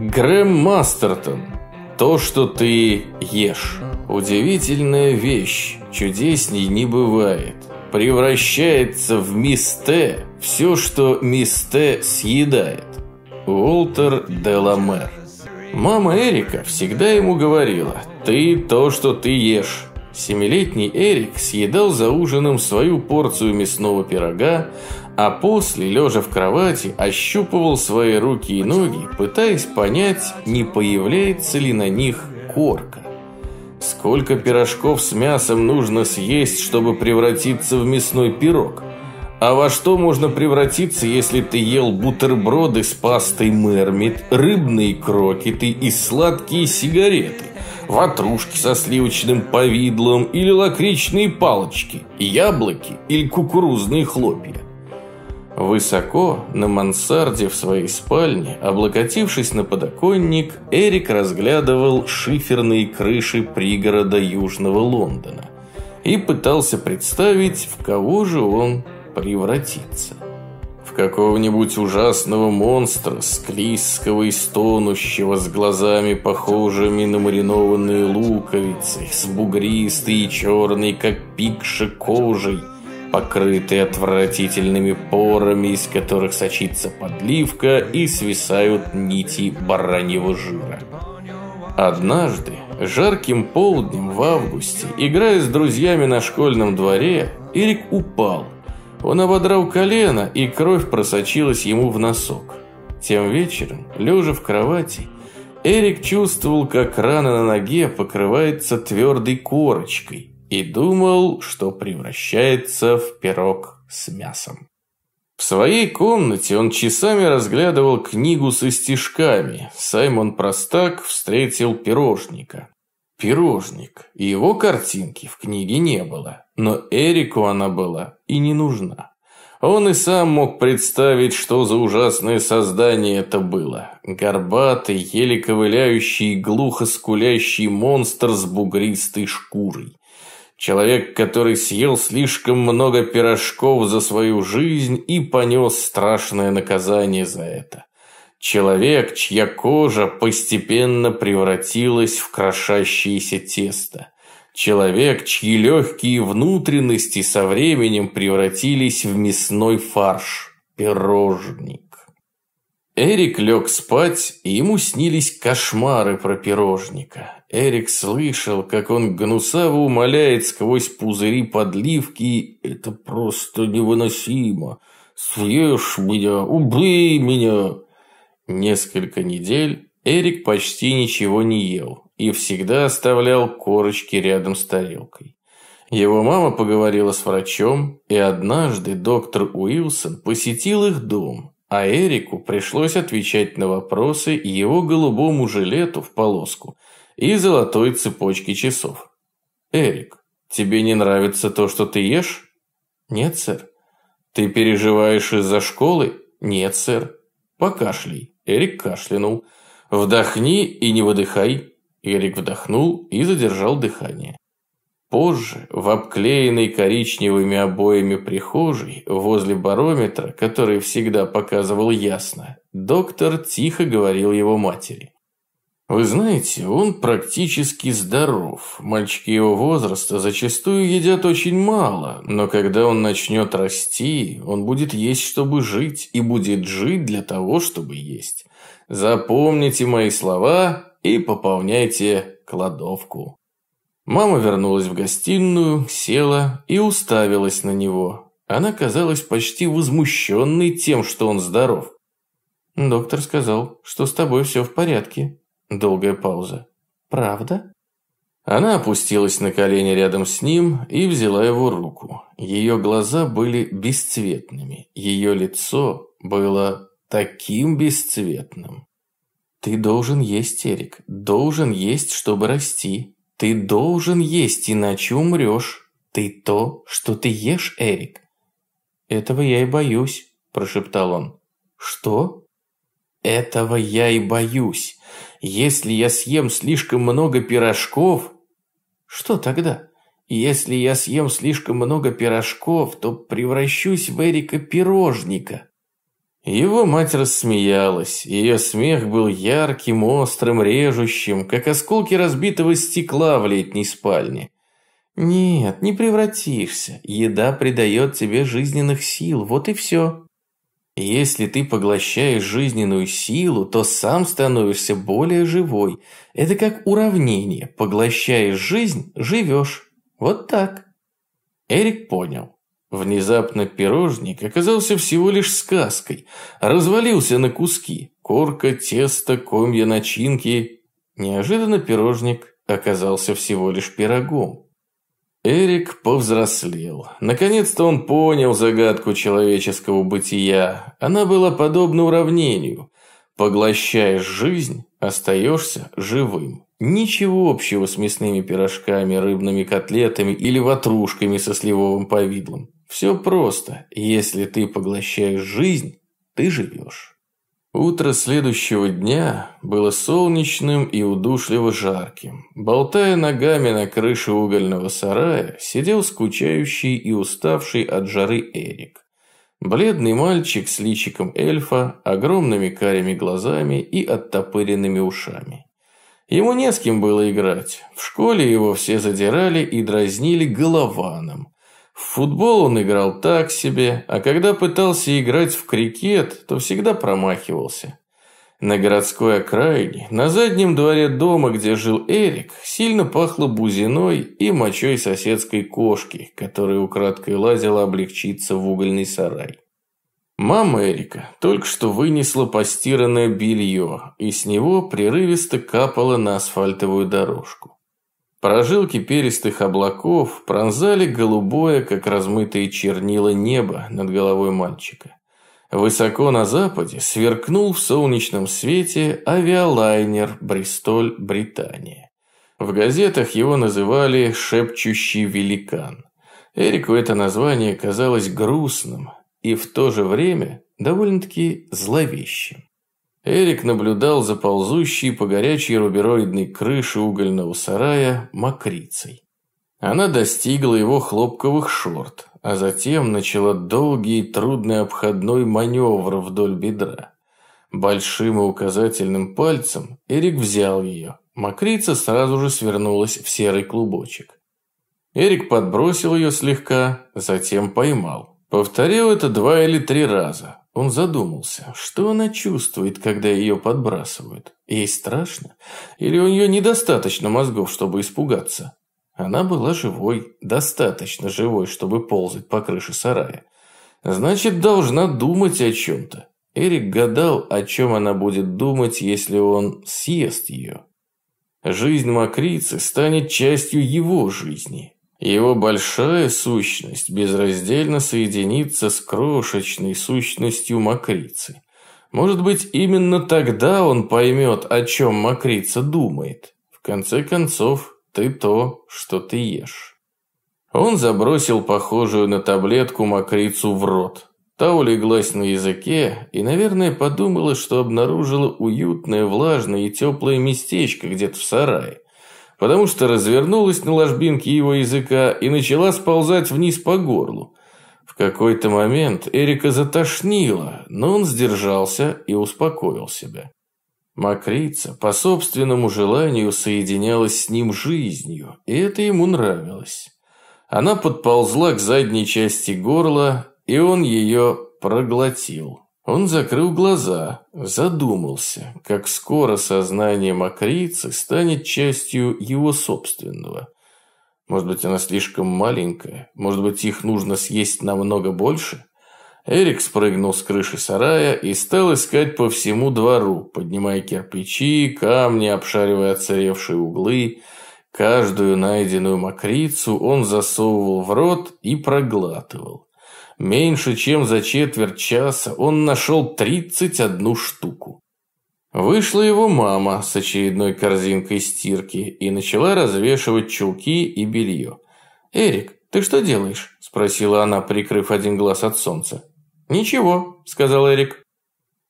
Грэм Мастертон. То, что ты ешь. Удивительная вещь, чудесней не бывает. Превращается в мисте все, что мисте съедает. Уолтер Деламер. Мама Эрика всегда ему говорила, ты то, что ты ешь. Семилетний Эрик съедал за ужином свою порцию мясного пирога, а после, лежа в кровати, ощупывал свои руки и ноги, пытаясь понять, не появляется ли на них корка. Сколько пирожков с мясом нужно съесть, чтобы превратиться в мясной пирог? А во что можно превратиться, если ты ел бутерброды с пастой мермит, рыбные крокеты и сладкие сигареты? ватрушки со сливочным повидлом или лакричные палочки, яблоки или кукурузные хлопья. Высоко, на мансарде в своей спальне, облокотившись на подоконник, Эрик разглядывал шиферные крыши пригорода Южного Лондона и пытался представить, в кого же он превратится. В какого-нибудь ужасного монстра, склизкого и стонущего, с глазами похожими на маринованные луковицы, с бугристой и черной, как пикша кожей, покрытой отвратительными порами, из которых сочится подливка и свисают нити бараньего жира. Однажды, жарким полднем в августе, играя с друзьями на школьном дворе, Эрик упал – он ободрал колено, и кровь просочилась ему в носок. Тем вечером, лежа в кровати, Эрик чувствовал, как рана на ноге покрывается твердой корочкой и думал, что превращается в пирог с мясом. В своей комнате он часами разглядывал книгу со стишками. Саймон Простак встретил пирожника. Пирожник. И его картинки в книге не было. Но Эрику она была и не нужна. Он и сам мог представить, что за ужасное создание это было. Горбатый, еле ковыляющий, глухо скулящий монстр с бугристой шкурой. Человек, который съел слишком много пирожков за свою жизнь и понес страшное наказание за это. Человек, чья кожа постепенно превратилась в крошащееся тесто. Человек, чьи легкие внутренности со временем превратились в мясной фарш. Пирожник. Эрик лег спать, и ему снились кошмары про пирожника. Эрик слышал, как он гнусаво умоляет сквозь пузыри подливки «Это просто невыносимо! Съешь меня! Убей меня!» Несколько недель Эрик почти ничего не ел и всегда оставлял корочки рядом с тарелкой. Его мама поговорила с врачом, и однажды доктор Уилсон посетил их дом, а Эрику пришлось отвечать на вопросы его голубому жилету в полоску и золотой цепочке часов. «Эрик, тебе не нравится то, что ты ешь?» «Нет, сэр». «Ты переживаешь из-за школы?» «Нет, сэр». «Покашляй». Эрик кашлянул. «Вдохни и не выдыхай». Эрик вдохнул и задержал дыхание. Позже, в обклеенной коричневыми обоями прихожей, возле барометра, который всегда показывал ясно, доктор тихо говорил его матери. Вы знаете, он практически здоров. Мальчики его возраста зачастую едят очень мало, но когда он начнет расти, он будет есть, чтобы жить, и будет жить для того, чтобы есть. Запомните мои слова и пополняйте кладовку. Мама вернулась в гостиную, села и уставилась на него. Она казалась почти возмущенной тем, что он здоров. Доктор сказал, что с тобой все в порядке. Долгая пауза. «Правда?» Она опустилась на колени рядом с ним и взяла его руку. Ее глаза были бесцветными, ее лицо было таким бесцветным. «Ты должен есть, Эрик, должен есть, чтобы расти. Ты должен есть, иначе умрешь. Ты то, что ты ешь, Эрик». «Этого я и боюсь», – прошептал он. «Что?» «Этого я и боюсь. Если я съем слишком много пирожков... Что тогда? Если я съем слишком много пирожков, то превращусь в Эрика Пирожника. Его мать рассмеялась. Ее смех был ярким, острым, режущим, как осколки разбитого стекла в летней спальне. «Нет, не превратишься. Еда придает тебе жизненных сил, вот и все. Если ты поглощаешь жизненную силу, то сам становишься более живой. Это как уравнение. Поглощаешь жизнь – живешь. Вот так». Эрик понял. Внезапно пирожник оказался всего лишь сказкой. Развалился на куски. Корка, тесто, комья начинки. Неожиданно пирожник оказался всего лишь пирогом. Эрик повзрослел. Наконец-то он понял загадку человеческого бытия. Она была подобна уравнению. Поглощаешь жизнь, остаешься живым. Ничего общего с мясными пирожками, рыбными котлетами или ватрушками со сливовым повидлом. Все просто. Если ты поглощаешь жизнь, ты живешь. Утро следующего дня было солнечным и удушливо жарким. Болтая ногами на крыше угольного сарая, сидел скучающий и уставший от жары Эрик. Бледный мальчик с личиком эльфа, огромными карими глазами и оттопыренными ушами. Ему не с кем было играть. В школе его все задирали и дразнили голованом. В футбол он играл так себе, а когда пытался играть в крикет, то всегда промахивался. На городской окраине, на заднем дворе дома, где жил Эрик, сильно пахло бузиной и мочой соседской кошки, которая украдкой лазила облегчиться в угольный сарай. Мама Эрика только что вынесла постиранное белье, и с него прерывисто капало на асфальтовую дорожку. Прожилки перистых облаков пронзали голубое, как размытые чернила небо над головой мальчика. Высоко на западе сверкнул в солнечном свете авиалайнер «Бристоль, Британия». В газетах его называли «шепчущий великан». Эрику это название казалось грустным и в то же время довольно-таки зловещим. Эрик наблюдал за ползущей по горячей рубероидной крыше угольного сарая мокрицей. Она достигла его хлопковых шорт, а затем начала долгий и трудный обходной маневр вдоль бедра. Большим и указательным пальцем Эрик взял ее. Мокрица сразу же свернулась в серый клубочек. Эрик подбросил ее слегка, затем поймал. Повторил это два или три раза. Он задумался, что она чувствует, когда ее подбрасывают. Ей страшно? Или у нее недостаточно мозгов, чтобы испугаться? Она была живой, достаточно живой, чтобы ползать по крыше сарая. Значит, должна думать о чем-то. Эрик гадал, о чем она будет думать, если он съест ее. Жизнь Макрицы станет частью его жизни. Его большая сущность безраздельно соединится с крошечной сущностью мокрицы. Может быть, именно тогда он поймет, о чем мокрица думает. В конце концов, ты то, что ты ешь. Он забросил похожую на таблетку мокрицу в рот. Та улеглась на языке и, наверное, подумала, что обнаружила уютное, влажное и теплое местечко где-то в сарае потому что развернулась на ложбинке его языка и начала сползать вниз по горлу. В какой-то момент Эрика затошнило, но он сдержался и успокоил себя. Макрица по собственному желанию соединялась с ним жизнью, и это ему нравилось. Она подползла к задней части горла, и он ее проглотил. Он закрыл глаза, задумался, как скоро сознание мокрицы станет частью его собственного. Может быть, она слишком маленькая, может быть, их нужно съесть намного больше? Эрик спрыгнул с крыши сарая и стал искать по всему двору, поднимая кирпичи, камни, обшаривая оцаревшие углы. Каждую найденную мокрицу он засовывал в рот и проглатывал. Меньше чем за четверть часа он нашел 31 штуку. Вышла его мама с очередной корзинкой стирки и начала развешивать чулки и белье. «Эрик, ты что делаешь?» – спросила она, прикрыв один глаз от солнца. «Ничего», – сказал Эрик.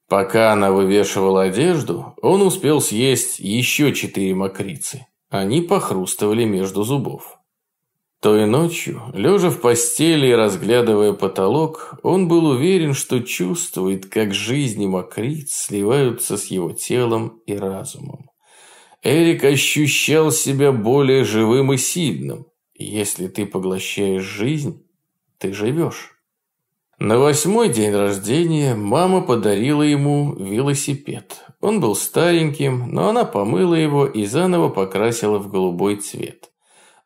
Пока она вывешивала одежду, он успел съесть еще четыре мокрицы. Они похрустывали между зубов. Той ночью, лежа в постели и разглядывая потолок, он был уверен, что чувствует, как жизнь и мокриц сливаются с его телом и разумом. Эрик ощущал себя более живым и сильным. Если ты поглощаешь жизнь, ты живешь. На восьмой день рождения мама подарила ему велосипед. Он был стареньким, но она помыла его и заново покрасила в голубой цвет.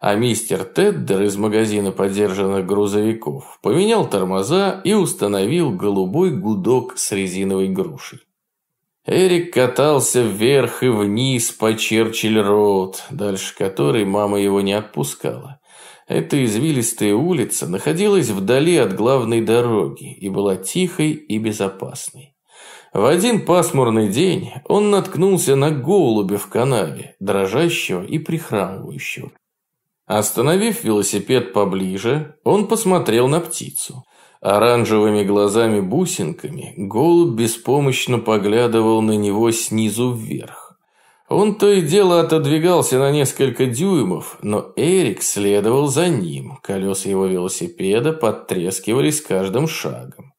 А мистер Теддер из магазина подержанных грузовиков поменял тормоза и установил голубой гудок с резиновой грушей. Эрик катался вверх и вниз по Черчилль-Роуд, дальше которой мама его не отпускала. Эта извилистая улица находилась вдали от главной дороги и была тихой и безопасной. В один пасмурный день он наткнулся на голубя в канаве, дрожащего и прихрамывающего. Остановив велосипед поближе, он посмотрел на птицу. Оранжевыми глазами-бусинками голубь беспомощно поглядывал на него снизу вверх. Он то и дело отодвигался на несколько дюймов, но Эрик следовал за ним. Колеса его велосипеда подтрескивали с каждым шагом.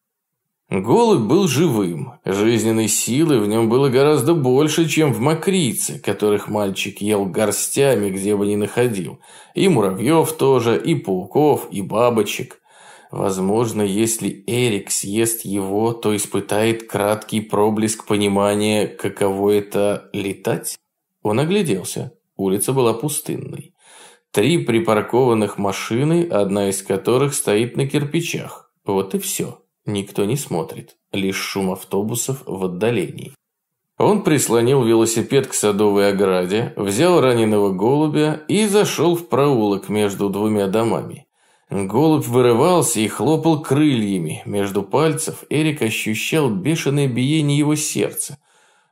Голубь был живым. Жизненной силы в нем было гораздо больше, чем в мокрице, которых мальчик ел горстями, где бы ни находил. И муравьев тоже, и пауков, и бабочек. Возможно, если Эрик съест его, то испытает краткий проблеск понимания, каково это летать. Он огляделся. Улица была пустынной. Три припаркованных машины, одна из которых стоит на кирпичах. Вот и все. Никто не смотрит. Лишь шум автобусов в отдалении. Он прислонил велосипед к садовой ограде, взял раненого голубя и зашел в проулок между двумя домами. Голубь вырывался и хлопал крыльями. Между пальцев Эрик ощущал бешеное биение его сердца.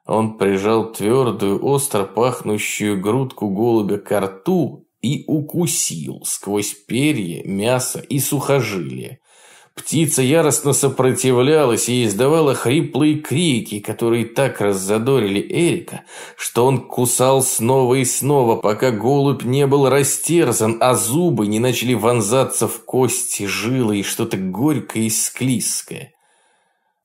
Он прижал твердую, остро пахнущую грудку голубя к рту и укусил сквозь перья, мясо и сухожилия. Птица яростно сопротивлялась и издавала хриплые крики, которые так раззадорили Эрика, что он кусал снова и снова, пока голубь не был растерзан, а зубы не начали вонзаться в кости, жилы и что-то горькое и склизкое.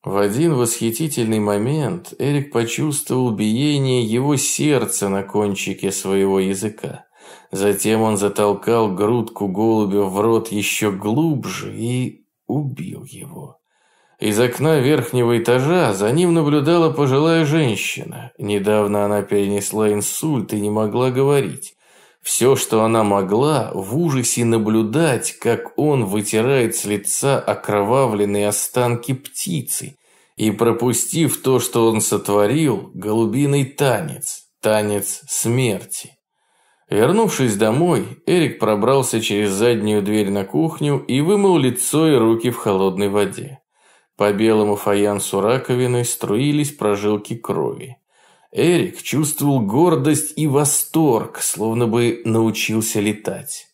В один восхитительный момент Эрик почувствовал биение его сердца на кончике своего языка. Затем он затолкал грудку голубя в рот еще глубже и убил его. Из окна верхнего этажа за ним наблюдала пожилая женщина. Недавно она перенесла инсульт и не могла говорить. Все, что она могла, в ужасе наблюдать, как он вытирает с лица окровавленные останки птицы и, пропустив то, что он сотворил, голубиный танец, танец смерти. Вернувшись домой, Эрик пробрался через заднюю дверь на кухню и вымыл лицо и руки в холодной воде. По белому фаянсу раковины струились прожилки крови. Эрик чувствовал гордость и восторг, словно бы научился летать.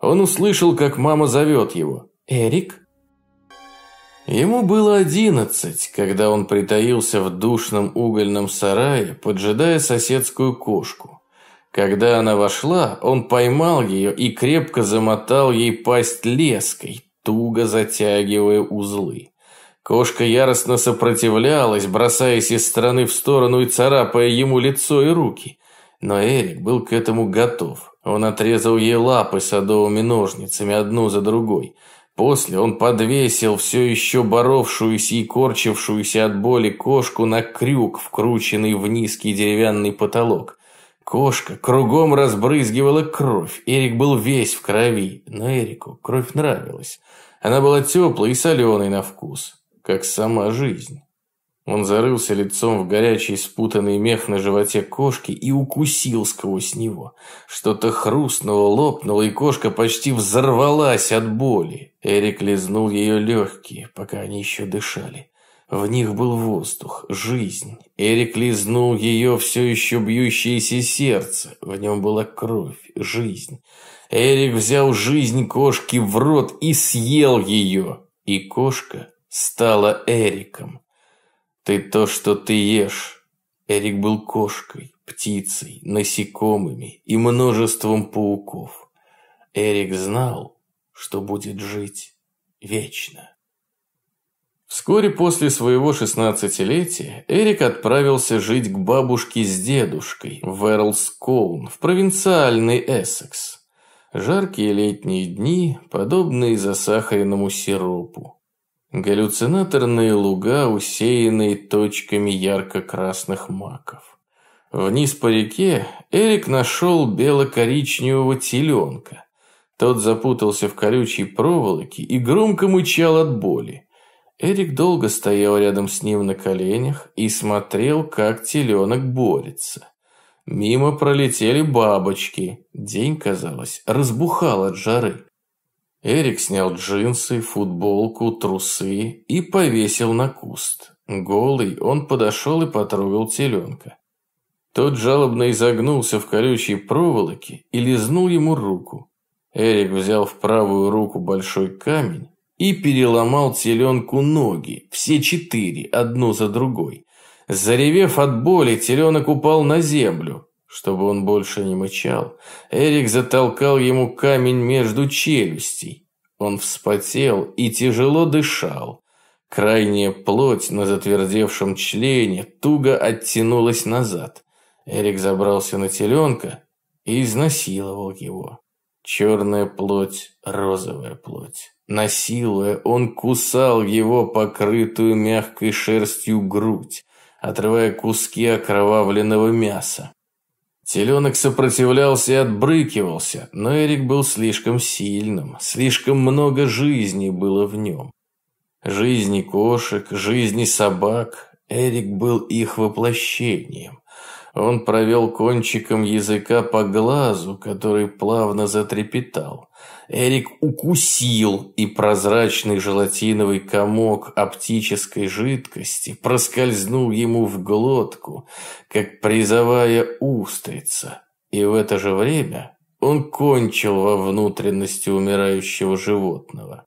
Он услышал, как мама зовет его. «Эрик?» Ему было одиннадцать, когда он притаился в душном угольном сарае, поджидая соседскую кошку. Когда она вошла, он поймал ее и крепко замотал ей пасть леской, туго затягивая узлы. Кошка яростно сопротивлялась, бросаясь из стороны в сторону и царапая ему лицо и руки. Но Эрик был к этому готов. Он отрезал ей лапы садовыми ножницами, одну за другой. После он подвесил все еще боровшуюся и корчившуюся от боли кошку на крюк, вкрученный в низкий деревянный потолок. Кошка кругом разбрызгивала кровь. Эрик был весь в крови, но Эрику кровь нравилась. Она была теплой и соленой на вкус, как сама жизнь. Он зарылся лицом в горячий спутанный мех на животе кошки и укусил сквозь него. Что-то хрустнуло, лопнуло, и кошка почти взорвалась от боли. Эрик лизнул ее легкие, пока они еще дышали. В них был воздух, жизнь. Эрик лизнул ее все еще бьющееся сердце. В нем была кровь, жизнь. Эрик взял жизнь кошки в рот и съел ее. И кошка стала Эриком. Ты то, что ты ешь. Эрик был кошкой, птицей, насекомыми и множеством пауков. Эрик знал, что будет жить вечно. Вскоре после своего шестнадцатилетия Эрик отправился жить к бабушке с дедушкой в Эрлскоун, в провинциальный Эссекс. Жаркие летние дни, подобные засахаренному сиропу. Галлюцинаторные луга, усеянные точками ярко-красных маков. Вниз по реке Эрик нашел бело-коричневого теленка. Тот запутался в колючей проволоке и громко мычал от боли. Эрик долго стоял рядом с ним на коленях и смотрел, как теленок борется. Мимо пролетели бабочки. День, казалось, разбухал от жары. Эрик снял джинсы, футболку, трусы и повесил на куст. Голый он подошел и потрогал теленка. Тот жалобно изогнулся в колючей проволоке и лизнул ему руку. Эрик взял в правую руку большой камень и переломал теленку ноги, все четыре, одну за другой. Заревев от боли, теленок упал на землю. Чтобы он больше не мычал, Эрик затолкал ему камень между челюстей. Он вспотел и тяжело дышал. Крайняя плоть на затвердевшем члене туго оттянулась назад. Эрик забрался на теленка и изнасиловал его. Черная плоть, розовая плоть. Насилуя, он кусал его покрытую мягкой шерстью грудь, отрывая куски окровавленного мяса. Теленок сопротивлялся и отбрыкивался, но Эрик был слишком сильным, слишком много жизни было в нем. Жизни кошек, жизни собак, Эрик был их воплощением. Он провел кончиком языка по глазу, который плавно затрепетал. Эрик укусил, и прозрачный желатиновый комок оптической жидкости проскользнул ему в глотку, как призовая устрица. И в это же время он кончил во внутренности умирающего животного.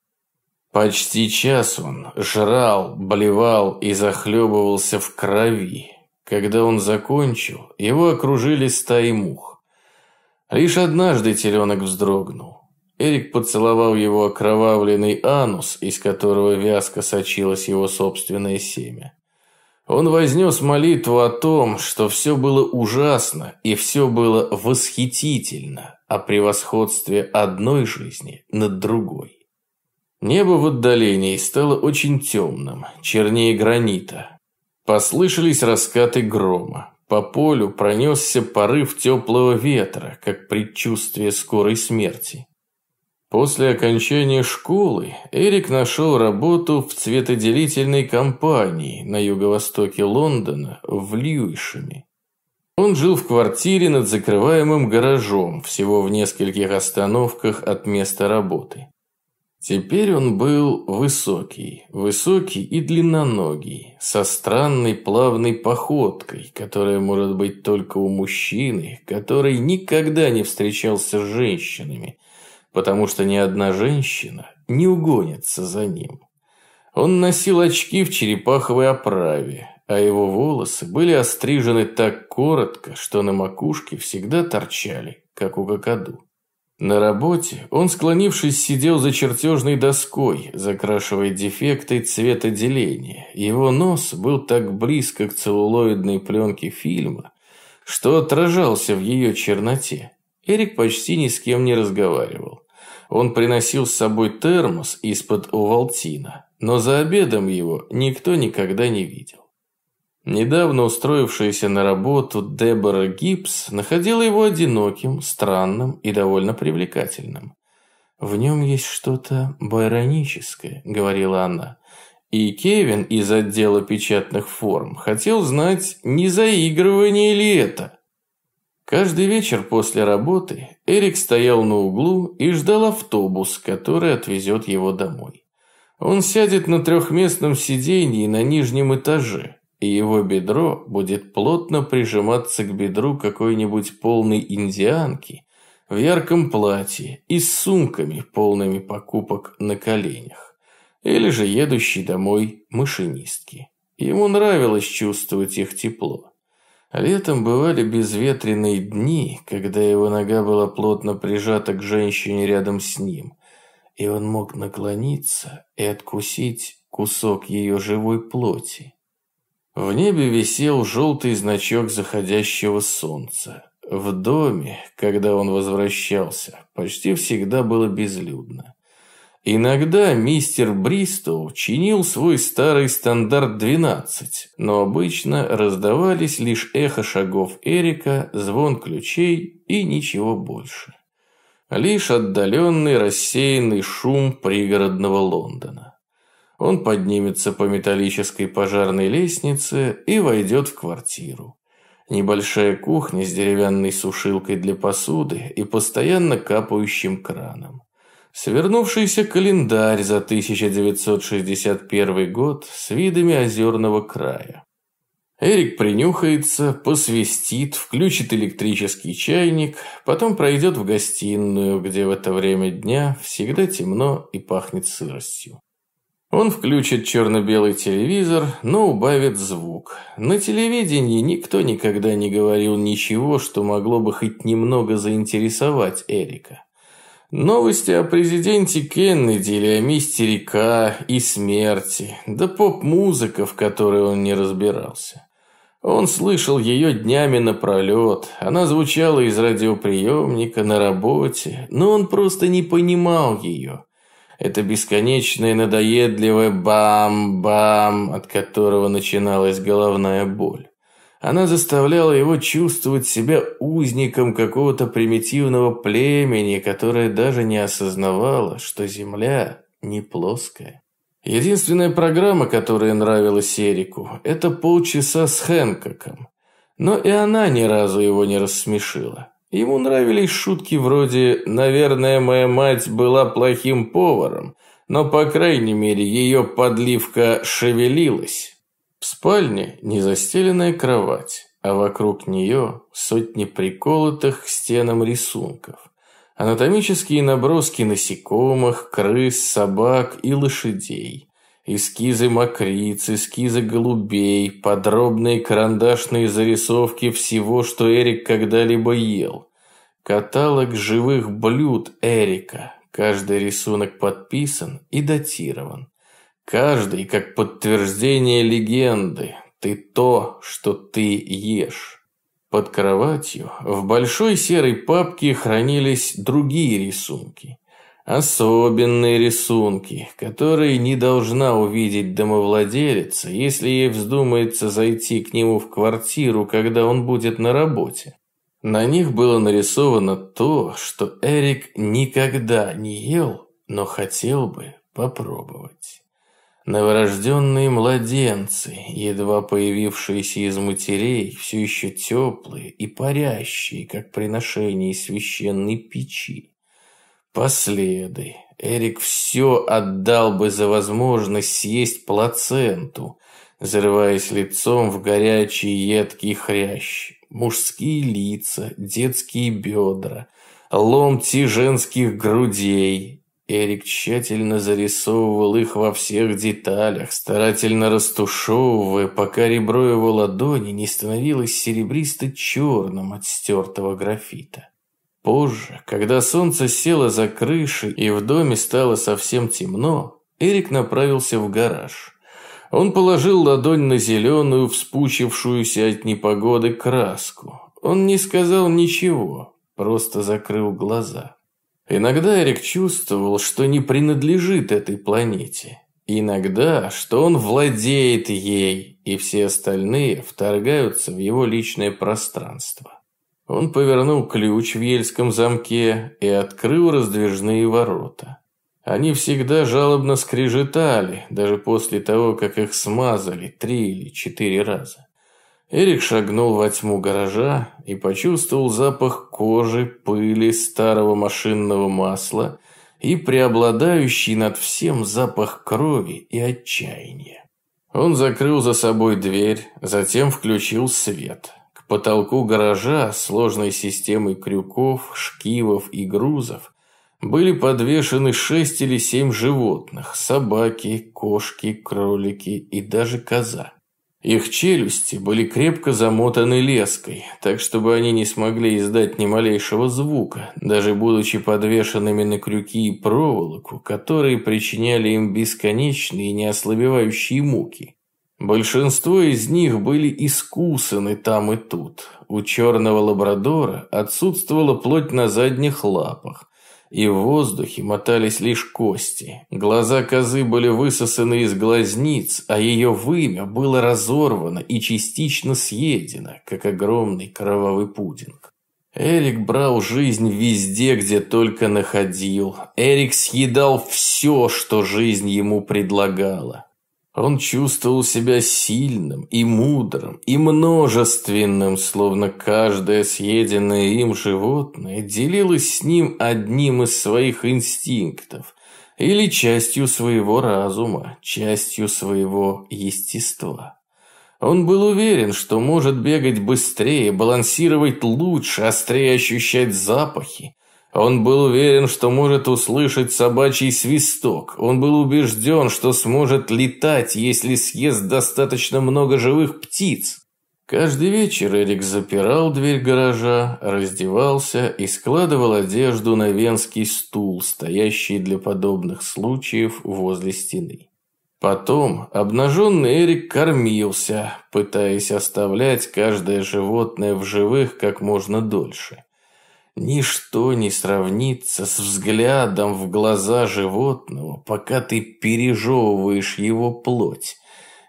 Почти час он жрал, блевал и захлебывался в крови. Когда он закончил, его окружили стаи мух. Лишь однажды теленок вздрогнул. Эрик поцеловал его окровавленный анус, из которого вязко сочилось его собственное семя. Он вознес молитву о том, что все было ужасно и все было восхитительно о превосходстве одной жизни над другой. Небо в отдалении стало очень темным, чернее гранита, Послышались раскаты грома. По полю пронесся порыв теплого ветра, как предчувствие скорой смерти. После окончания школы Эрик нашел работу в цветоделительной компании на юго-востоке Лондона в Льюишеме. Он жил в квартире над закрываемым гаражом, всего в нескольких остановках от места работы. Теперь он был высокий, высокий и длинноногий, со странной плавной походкой, которая может быть только у мужчины, который никогда не встречался с женщинами, потому что ни одна женщина не угонится за ним. Он носил очки в черепаховой оправе, а его волосы были острижены так коротко, что на макушке всегда торчали, как у кокоду. На работе он, склонившись, сидел за чертежной доской, закрашивая дефекты цветоделения. Его нос был так близко к целлулоидной пленке фильма, что отражался в ее черноте. Эрик почти ни с кем не разговаривал. Он приносил с собой термос из-под Овалтина, но за обедом его никто никогда не видел. Недавно устроившаяся на работу Дебора Гибс находила его одиноким, странным и довольно привлекательным. «В нем есть что-то байроническое», — говорила она. И Кевин из отдела печатных форм хотел знать, не заигрывание ли это. Каждый вечер после работы Эрик стоял на углу и ждал автобус, который отвезет его домой. Он сядет на трехместном сиденье на нижнем этаже, и его бедро будет плотно прижиматься к бедру какой-нибудь полной индианки в ярком платье и с сумками, полными покупок на коленях, или же едущей домой машинистки. Ему нравилось чувствовать их тепло. Летом бывали безветренные дни, когда его нога была плотно прижата к женщине рядом с ним, и он мог наклониться и откусить кусок ее живой плоти. В небе висел желтый значок заходящего солнца. В доме, когда он возвращался, почти всегда было безлюдно. Иногда мистер Бристоу чинил свой старый стандарт 12, но обычно раздавались лишь эхо шагов Эрика, звон ключей и ничего больше. Лишь отдаленный рассеянный шум пригородного Лондона. Он поднимется по металлической пожарной лестнице и войдет в квартиру. Небольшая кухня с деревянной сушилкой для посуды и постоянно капающим краном. Свернувшийся календарь за 1961 год с видами озерного края. Эрик принюхается, посвистит, включит электрический чайник, потом пройдет в гостиную, где в это время дня всегда темно и пахнет сыростью. Он включит черно-белый телевизор, но убавит звук. На телевидении никто никогда не говорил ничего, что могло бы хоть немного заинтересовать Эрика. Новости о президенте Кеннеди или о мистере К и смерти, да поп-музыка, в которой он не разбирался. Он слышал ее днями напролет, она звучала из радиоприемника на работе, но он просто не понимал ее. Это бесконечное надоедливое бам-бам, от которого начиналась головная боль. Она заставляла его чувствовать себя узником какого-то примитивного племени, которое даже не осознавало, что Земля не плоская. Единственная программа, которая нравилась Эрику, это полчаса с Хэнкоком. Но и она ни разу его не рассмешила. Ему нравились шутки вроде «Наверное, моя мать была плохим поваром, но, по крайней мере, ее подливка шевелилась». В спальне незастеленная кровать, а вокруг нее сотни приколотых к стенам рисунков. Анатомические наброски насекомых, крыс, собак и лошадей. Эскизы мокриц, эскизы голубей, подробные карандашные зарисовки всего, что Эрик когда-либо ел. Каталог живых блюд Эрика. Каждый рисунок подписан и датирован. Каждый как подтверждение легенды. Ты то, что ты ешь. Под кроватью в большой серой папке хранились другие рисунки. Особенные рисунки, которые не должна увидеть домовладелица, если ей вздумается зайти к нему в квартиру, когда он будет на работе. На них было нарисовано то, что Эрик никогда не ел, но хотел бы попробовать. Новорожденные младенцы, едва появившиеся из матерей, все еще теплые и парящие, как приношение священной печи. Последы. Эрик все отдал бы за возможность съесть плаценту, зарываясь лицом в горячий едкий хрящ. Мужские лица, детские бедра, ломти женских грудей. Эрик тщательно зарисовывал их во всех деталях, старательно растушевывая, пока ребро его ладони не становилось серебристо-черным от стертого графита. Позже, когда солнце село за крышей и в доме стало совсем темно, Эрик направился в гараж. Он положил ладонь на зеленую, вспучившуюся от непогоды краску. Он не сказал ничего, просто закрыл глаза. Иногда Эрик чувствовал, что не принадлежит этой планете. Иногда, что он владеет ей, и все остальные вторгаются в его личное пространство. Он повернул ключ в ельском замке и открыл раздвижные ворота. Они всегда жалобно скрежетали, даже после того, как их смазали три или четыре раза. Эрик шагнул во тьму гаража и почувствовал запах кожи, пыли, старого машинного масла и преобладающий над всем запах крови и отчаяния. Он закрыл за собой дверь, затем включил свет потолку гаража сложной системой крюков, шкивов и грузов были подвешены шесть или семь животных – собаки, кошки, кролики и даже коза. Их челюсти были крепко замотаны леской, так чтобы они не смогли издать ни малейшего звука, даже будучи подвешенными на крюки и проволоку, которые причиняли им бесконечные и неослабевающие муки. Большинство из них были искусаны там и тут. У черного лабрадора отсутствовала плоть на задних лапах, и в воздухе мотались лишь кости. Глаза козы были высосаны из глазниц, а ее вымя было разорвано и частично съедено, как огромный кровавый пудинг. Эрик брал жизнь везде, где только находил. Эрик съедал все, что жизнь ему предлагала. Он чувствовал себя сильным и мудрым, и множественным, словно каждое съеденное им животное делилось с ним одним из своих инстинктов или частью своего разума, частью своего естества. Он был уверен, что может бегать быстрее, балансировать лучше, острее ощущать запахи, он был уверен, что может услышать собачий свисток. Он был убежден, что сможет летать, если съест достаточно много живых птиц. Каждый вечер Эрик запирал дверь гаража, раздевался и складывал одежду на венский стул, стоящий для подобных случаев возле стены. Потом обнаженный Эрик кормился, пытаясь оставлять каждое животное в живых как можно дольше. Ничто не сравнится с взглядом в глаза животного, пока ты пережевываешь его плоть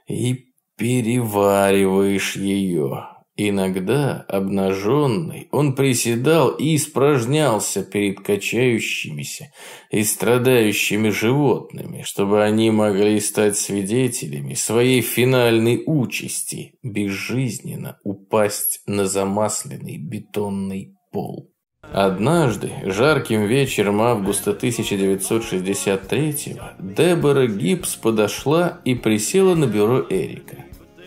и перевариваешь ее. Иногда, обнаженный, он приседал и испражнялся перед качающимися и страдающими животными, чтобы они могли стать свидетелями своей финальной участи – безжизненно упасть на замасленный бетонный пол. Однажды, жарким вечером августа 1963-го, Дебора Гибс подошла и присела на бюро Эрика.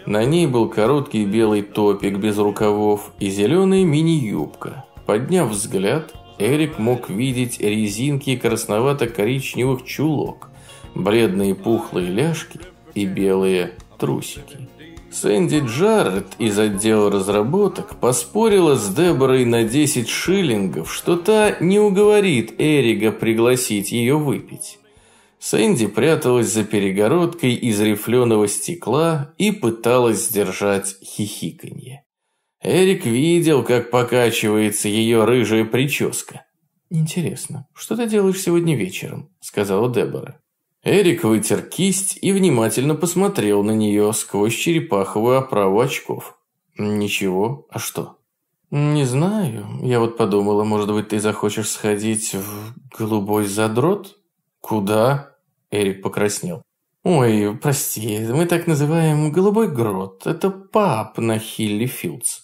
На ней был короткий белый топик без рукавов и зеленая мини-юбка. Подняв взгляд, Эрик мог видеть резинки красновато-коричневых чулок, бледные пухлые ляжки и белые трусики. Сэнди Джаррет из отдела разработок поспорила с Деборой на 10 шиллингов, что та не уговорит Эрига пригласить ее выпить. Сэнди пряталась за перегородкой из рифленого стекла и пыталась сдержать хихиканье. Эрик видел, как покачивается ее рыжая прическа. «Интересно, что ты делаешь сегодня вечером?» – сказала Дебора. Эрик вытер кисть и внимательно посмотрел на нее сквозь черепаховую оправу очков. «Ничего, а что?» «Не знаю. Я вот подумала, может быть, ты захочешь сходить в голубой задрот?» «Куда?» Эрик покраснел. «Ой, прости, мы так называем голубой грот. Это паб на Хилли Филдс».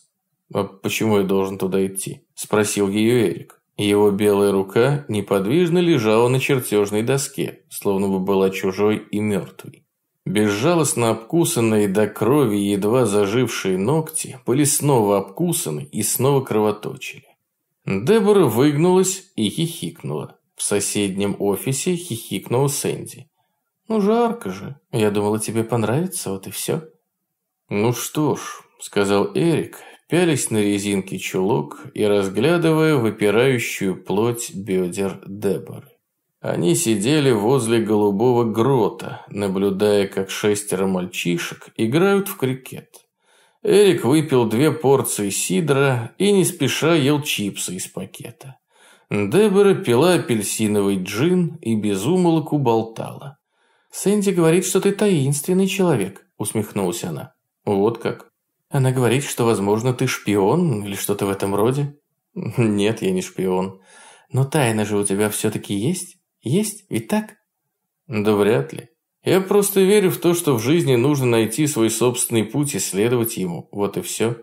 «А почему я должен туда идти?» Спросил ее Эрик. Его белая рука неподвижно лежала на чертежной доске, словно бы была чужой и мертвой. Безжалостно обкусанные до крови едва зажившие ногти были снова обкусаны и снова кровоточили. Дебора выгнулась и хихикнула. В соседнем офисе хихикнула Сэнди. «Ну, жарко же. Я думала, тебе понравится, вот и все». «Ну что ж», — сказал Эрик, пялись на резинки чулок и разглядывая выпирающую плоть бедер Деборы. Они сидели возле голубого грота, наблюдая, как шестеро мальчишек играют в крикет. Эрик выпил две порции сидра и не спеша ел чипсы из пакета. Дебора пила апельсиновый джин и безумолку болтала. «Сэнди говорит, что ты таинственный человек», – усмехнулась она. «Вот как?» Она говорит, что, возможно, ты шпион или что-то в этом роде. Нет, я не шпион. Но тайна же у тебя все-таки есть? Есть? Ведь так? Да вряд ли. Я просто верю в то, что в жизни нужно найти свой собственный путь и следовать ему. Вот и все.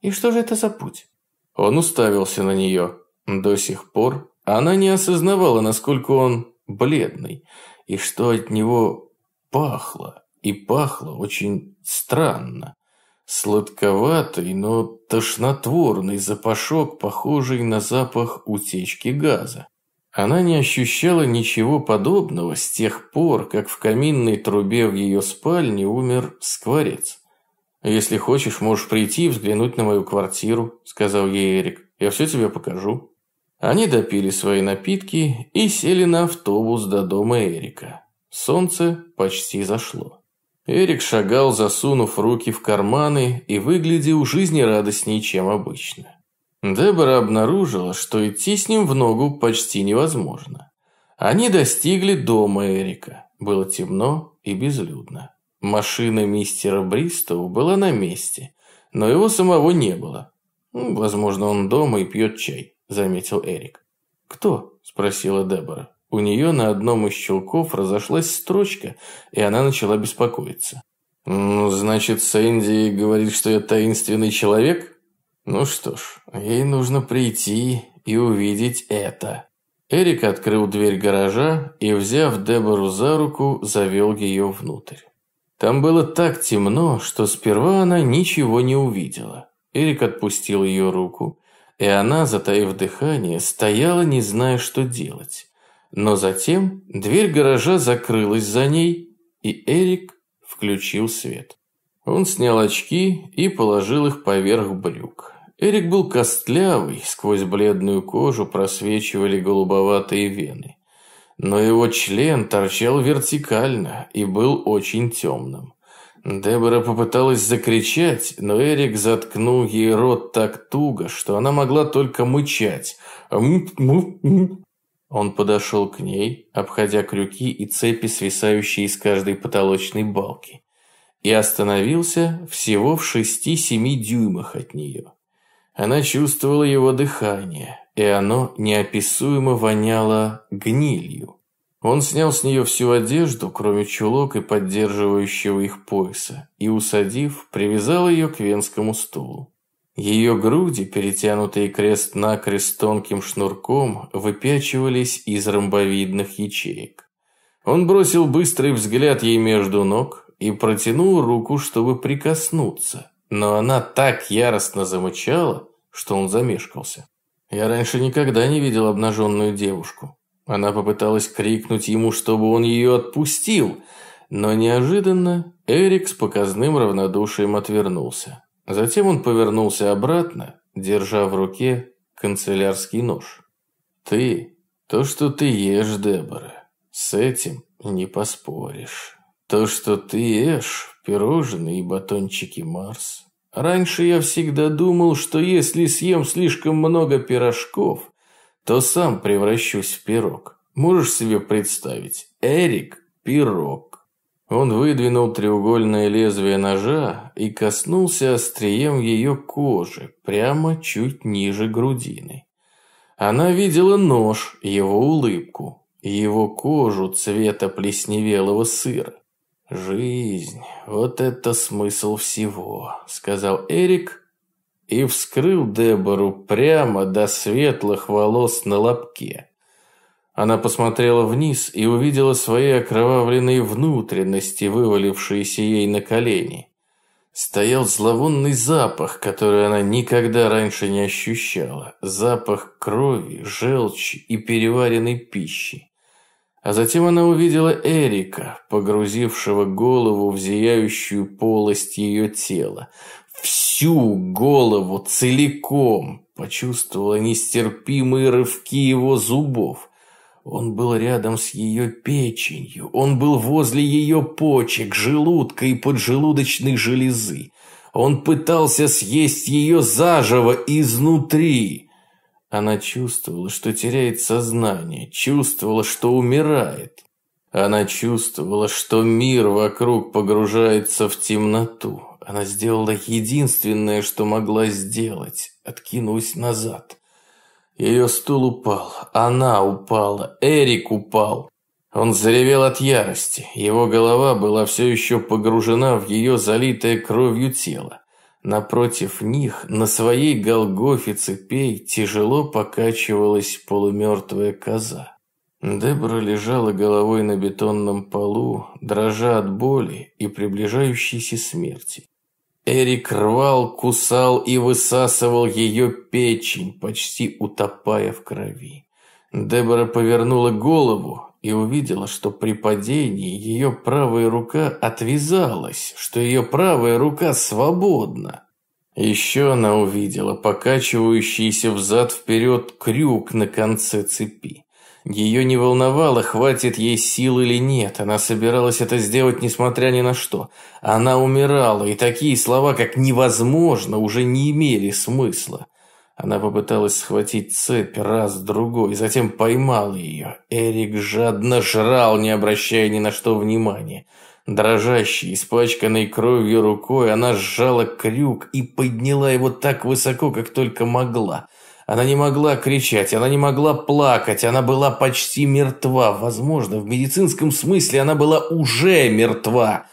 И что же это за путь? Он уставился на нее. До сих пор она не осознавала, насколько он бледный, и что от него пахло. И пахло очень странно. Сладковатый, но тошнотворный запашок, похожий на запах утечки газа. Она не ощущала ничего подобного с тех пор, как в каминной трубе в ее спальне умер скворец. «Если хочешь, можешь прийти и взглянуть на мою квартиру», – сказал ей Эрик. «Я все тебе покажу». Они допили свои напитки и сели на автобус до дома Эрика. Солнце почти зашло. Эрик шагал, засунув руки в карманы и выглядел жизнерадостнее, чем обычно. Дебора обнаружила, что идти с ним в ногу почти невозможно. Они достигли дома Эрика. Было темно и безлюдно. Машина мистера Бристоу была на месте, но его самого не было. «Ну, «Возможно, он дома и пьет чай», – заметил Эрик. «Кто?» – спросила Дебора. У нее на одном из щелков разошлась строчка, и она начала беспокоиться. «Ну, значит, Сэнди говорит, что я таинственный человек?» «Ну что ж, ей нужно прийти и увидеть это». Эрик открыл дверь гаража и, взяв Дебору за руку, завел ее внутрь. Там было так темно, что сперва она ничего не увидела. Эрик отпустил ее руку, и она, затаив дыхание, стояла, не зная, что делать. Но затем дверь гаража закрылась за ней, и Эрик включил свет. Он снял очки и положил их поверх брюк. Эрик был костлявый, сквозь бледную кожу просвечивали голубоватые вены. Но его член торчал вертикально и был очень темным. Дебора попыталась закричать, но Эрик заткнул ей рот так туго, что она могла только мычать. Он подошел к ней, обходя крюки и цепи, свисающие из каждой потолочной балки, и остановился всего в шести-семи дюймах от нее. Она чувствовала его дыхание, и оно неописуемо воняло гнилью. Он снял с нее всю одежду, кроме чулок и поддерживающего их пояса, и, усадив, привязал ее к венскому стулу. Ее груди, перетянутые крест-накрест тонким шнурком, выпячивались из ромбовидных ячеек. Он бросил быстрый взгляд ей между ног и протянул руку, чтобы прикоснуться, но она так яростно замычала, что он замешкался. Я раньше никогда не видел обнаженную девушку. Она попыталась крикнуть ему, чтобы он ее отпустил, но неожиданно Эрик с показным равнодушием отвернулся. Затем он повернулся обратно, держа в руке канцелярский нож. «Ты, то, что ты ешь, Дебора, с этим не поспоришь. То, что ты ешь, пирожные и батончики Марс, Раньше я всегда думал, что если съем слишком много пирожков, то сам превращусь в пирог. Можешь себе представить? Эрик – пирог. Он выдвинул треугольное лезвие ножа и коснулся острием ее кожи, прямо чуть ниже грудины. Она видела нож, его улыбку, его кожу цвета плесневелого сыра. «Жизнь, вот это смысл всего», – сказал Эрик и вскрыл Дебору прямо до светлых волос на лобке. Она посмотрела вниз и увидела свои окровавленные внутренности, вывалившиеся ей на колени. Стоял зловонный запах, который она никогда раньше не ощущала. Запах крови, желчи и переваренной пищи. А затем она увидела Эрика, погрузившего голову в зияющую полость ее тела. Всю голову целиком почувствовала нестерпимые рывки его зубов. Он был рядом с ее печенью, он был возле ее почек, желудка и поджелудочной железы. Он пытался съесть ее заживо изнутри. Она чувствовала, что теряет сознание, чувствовала, что умирает. Она чувствовала, что мир вокруг погружается в темноту. Она сделала единственное, что могла сделать. Откинулась назад. Ее стул упал. Она упала. Эрик упал. Он заревел от ярости. Его голова была все еще погружена в ее залитое кровью тело. Напротив них, на своей голгофе цепей, тяжело покачивалась полумертвая коза. Дебра лежала головой на бетонном полу, дрожа от боли и приближающейся смерти. Эрик рвал, кусал и высасывал ее печень, почти утопая в крови. Дебора повернула голову и увидела, что при падении ее правая рука отвязалась, что ее правая рука свободна. Еще она увидела покачивающийся взад-вперед крюк на конце цепи. Ее не волновало, хватит ей сил или нет. Она собиралась это сделать, несмотря ни на что. Она умирала, и такие слова, как «невозможно», уже не имели смысла. Она попыталась схватить цепь раз-другой, затем поймала ее. Эрик жадно жрал, не обращая ни на что внимания. Дрожащей, испачканной кровью рукой, она сжала крюк и подняла его так высоко, как только могла. Она не могла кричать, она не могла плакать, она была почти мертва. Возможно, в медицинском смысле она была уже мертва.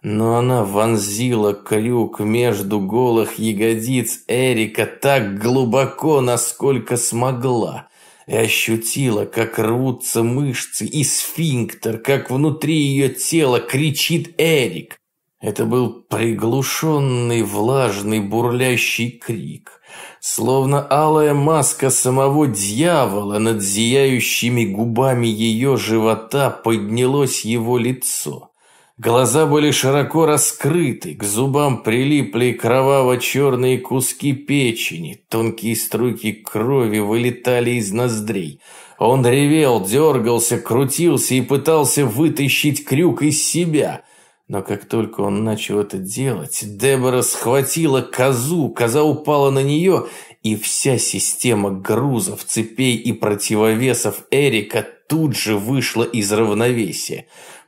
Но она вонзила крюк между голых ягодиц Эрика так глубоко, насколько смогла, и ощутила, как рвутся мышцы и сфинктер, как внутри ее тела кричит Эрик. Это был приглушенный, влажный, бурлящий крик, словно алая маска самого дьявола над зияющими губами ее живота поднялось его лицо. Глаза были широко раскрыты, к зубам прилипли кроваво-черные куски печени, тонкие струйки крови вылетали из ноздрей. Он ревел, дергался, крутился и пытался вытащить крюк из себя. Но как только он начал это делать, Дебора схватила козу, коза упала на нее, и вся система грузов, цепей и противовесов Эрика тут же вышла из равновесия.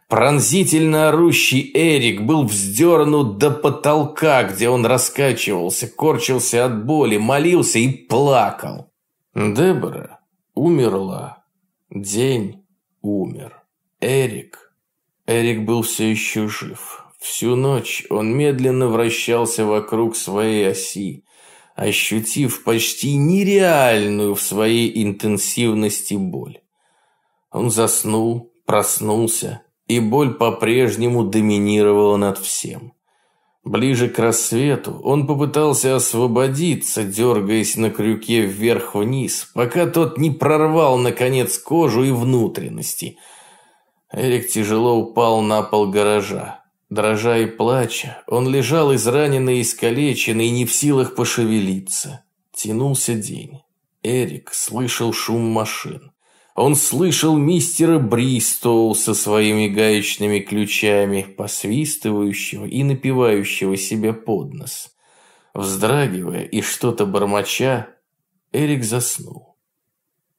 Пронзительно орущий Эрик был вздернут до потолка, где он раскачивался, корчился от боли, молился и плакал. Дебора умерла. День умер. Эрик. Эрик был все еще жив. Всю ночь он медленно вращался вокруг своей оси, ощутив почти нереальную в своей интенсивности боль. Он заснул, проснулся и боль по-прежнему доминировала над всем. Ближе к рассвету он попытался освободиться, дергаясь на крюке вверх-вниз, пока тот не прорвал, наконец, кожу и внутренности. Эрик тяжело упал на пол гаража. Дрожа и плача, он лежал израненный и искалеченный, не в силах пошевелиться. Тянулся день. Эрик слышал шум машин. Он слышал мистера Бристоу со своими гаечными ключами, посвистывающего и напивающего себе под нос. Вздрагивая и что-то бормоча, Эрик заснул.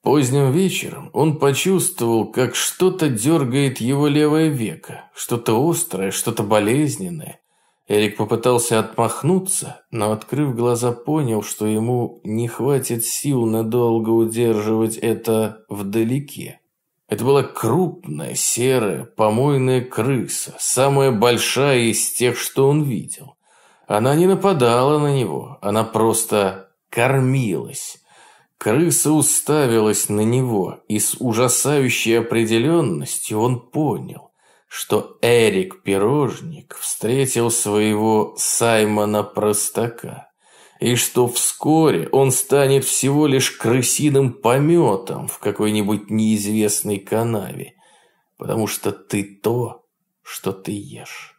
Поздним вечером он почувствовал, как что-то дергает его левое веко, что-то острое, что-то болезненное. Эрик попытался отмахнуться, но, открыв глаза, понял, что ему не хватит сил надолго удерживать это вдалеке. Это была крупная, серая, помойная крыса, самая большая из тех, что он видел. Она не нападала на него, она просто кормилась. Крыса уставилась на него, и с ужасающей определенностью он понял что Эрик Пирожник встретил своего Саймона Простака, и что вскоре он станет всего лишь крысиным пометом в какой-нибудь неизвестной канаве, потому что ты то, что ты ешь.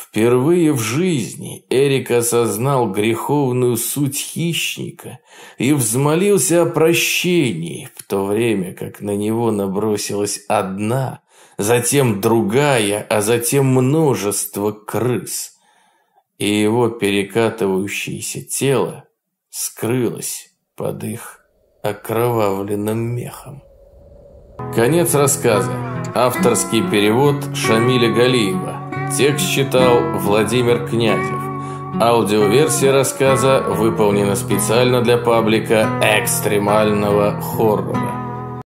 Впервые в жизни Эрик осознал греховную суть хищника и взмолился о прощении, в то время как на него набросилась одна, затем другая, а затем множество крыс. И его перекатывающееся тело скрылось под их окровавленным мехом. Конец рассказа. Авторский перевод Шамиля Галиева. Текст читал Владимир Князев. Аудиоверсия рассказа выполнена специально для паблика экстремального хоррора.